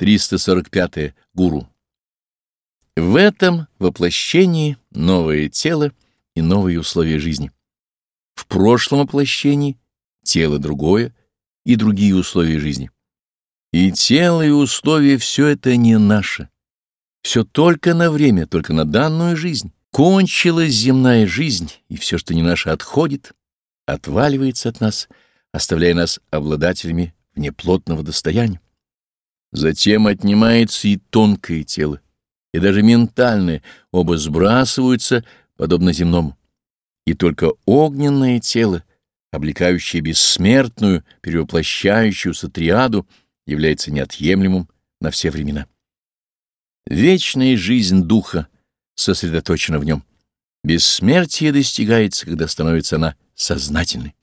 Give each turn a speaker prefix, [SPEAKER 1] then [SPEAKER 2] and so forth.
[SPEAKER 1] 345. -е. Гуру. В этом воплощении новое тело и новые условия жизни. В прошлом воплощении тело другое и другие условия жизни. И тело, и условия — все это не наше. Все только на время, только на данную жизнь. Кончилась земная жизнь, и все, что не наше, отходит, отваливается от нас, оставляя нас обладателями внеплотного достояния. Затем отнимается и тонкое тело, и даже ментальное, оба сбрасываются, подобно земному. И только огненное тело, облекающее бессмертную, перевоплощающуюся триаду, является неотъемлемым на все времена. Вечная жизнь духа сосредоточена в нем. Бессмертие достигается, когда становится она сознательной.